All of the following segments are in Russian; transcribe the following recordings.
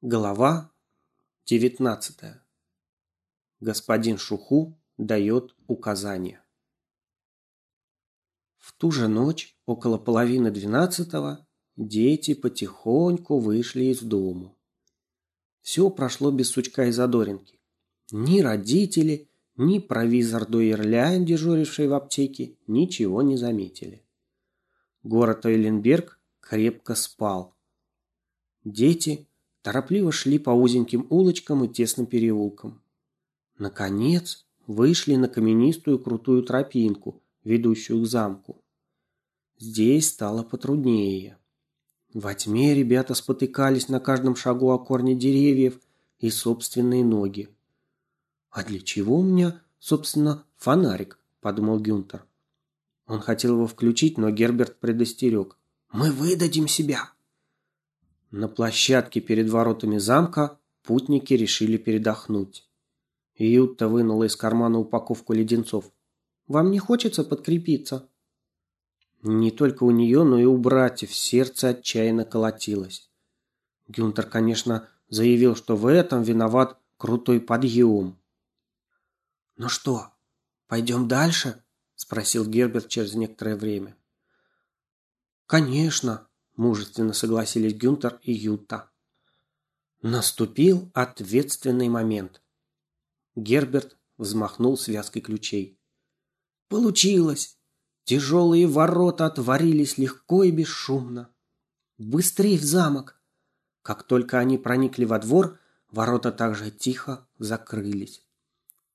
Глава 19. Господин Шуху дает указания. В ту же ночь, около половины двенадцатого, дети потихоньку вышли из дому. Все прошло без сучка и задоринки. Ни родители, ни провизор Дуэрляйн, дежуривший в аптеке, ничего не заметили. Город Ойленберг крепко спал. Дети торопливо шли по узеньким улочкам и тесным переулкам. Наконец, вышли на каменистую крутую тропинку, ведущую к замку. Здесь стало потруднее. Во тьме ребята спотыкались на каждом шагу о корне деревьев и собственные ноги. «А для чего у меня, собственно, фонарик?» – подумал Гюнтер. Он хотел его включить, но Герберт предостерег. «Мы выдадим себя!» На площадке перед воротами замка путники решили передохнуть. Ютта вынула из кармана упаковку леденцов. «Вам не хочется подкрепиться?» Не только у нее, но и у братьев сердце отчаянно колотилось. Гюнтер, конечно, заявил, что в этом виноват крутой подъем. «Ну что, пойдем дальше?» – спросил Герберт через некоторое время. «Конечно», мужественно согласились Гюнтер и Юта. Наступил ответственный момент. Герберт взмахнул связкой ключей. Получилось. Тяжелые ворота отворились легко и бесшумно. Быстрее в замок. Как только они проникли во двор, ворота также тихо закрылись.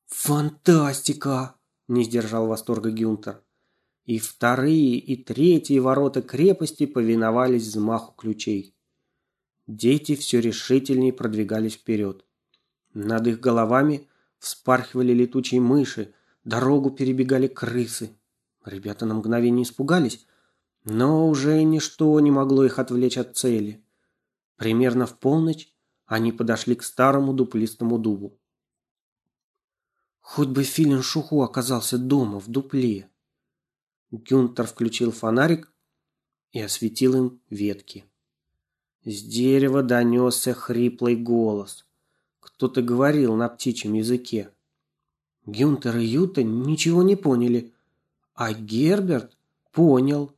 Фантастика! Не сдержал восторга Гюнтер и вторые и третьи ворота крепости повиновались взмаху ключей. Дети все решительнее продвигались вперед. Над их головами вспархивали летучие мыши, дорогу перебегали крысы. Ребята на мгновение испугались, но уже ничто не могло их отвлечь от цели. Примерно в полночь они подошли к старому дуплистому дубу. Хоть бы Филин Шуху оказался дома в дупле. Гюнтер включил фонарик и осветил им ветки. С дерева донесся хриплый голос. Кто-то говорил на птичьем языке. Гюнтер и Юта ничего не поняли, а Герберт понял.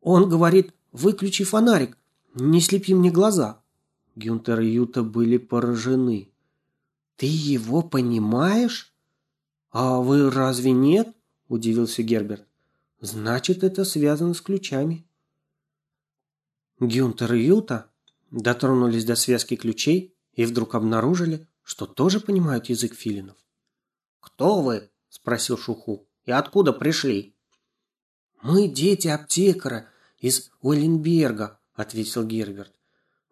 Он говорит: "Выключи фонарик, не слепи мне глаза". Гюнтер и Юта были поражены. "Ты его понимаешь? А вы разве нет?" удивился Герберт. Значит, это связано с ключами. Гюнтер и Юта дотронулись до связки ключей и вдруг обнаружили, что тоже понимают язык филинов. «Кто вы?» – спросил Шуху. «И откуда пришли?» «Мы дети аптекара из Уэлленберга», – ответил Герберт.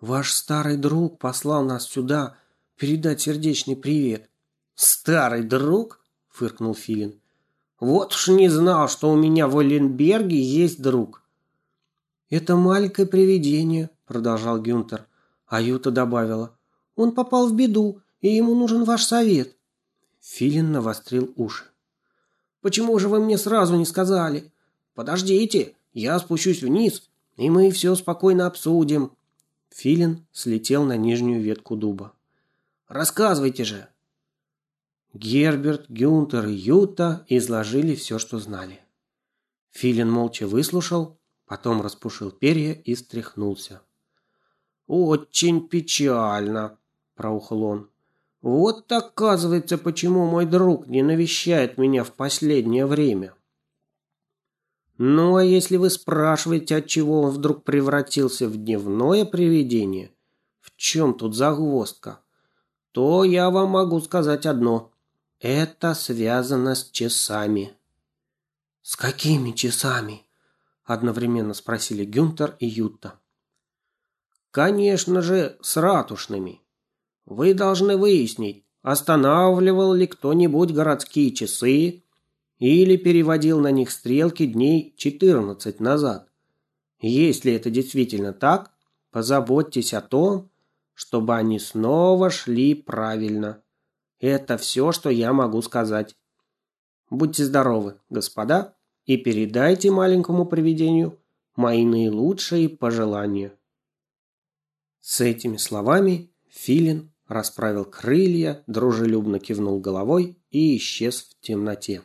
«Ваш старый друг послал нас сюда передать сердечный привет». «Старый друг?» – фыркнул Филин. Вот уж не знал, что у меня в Оленберге есть друг. Это маленькое привидение, продолжал Гюнтер. А Юта добавила: Он попал в беду, и ему нужен ваш совет. Филин навострил уши. Почему же вы мне сразу не сказали? Подождите, я спущусь вниз, и мы все спокойно обсудим. Филин слетел на нижнюю ветку дуба. Рассказывайте же. Герберт, Гюнтер и Юта изложили все, что знали. Филин молча выслушал, потом распушил перья и встряхнулся. «Очень печально», – проухал он. «Вот оказывается, почему мой друг не навещает меня в последнее время». «Ну, а если вы спрашиваете, от чего он вдруг превратился в дневное привидение, в чем тут загвоздка, то я вам могу сказать одно – это связано с часами. С какими часами? одновременно спросили Гюнтер и Ютта. Конечно же, с ратушными. Вы должны выяснить, останавливал ли кто-нибудь городские часы или переводил на них стрелки дней 14 назад. Если это действительно так, позаботьтесь о том, чтобы они снова шли правильно. Это все, что я могу сказать. Будьте здоровы, господа, и передайте маленькому привидению мои наилучшие пожелания. С этими словами Филин расправил крылья, дружелюбно кивнул головой и исчез в темноте.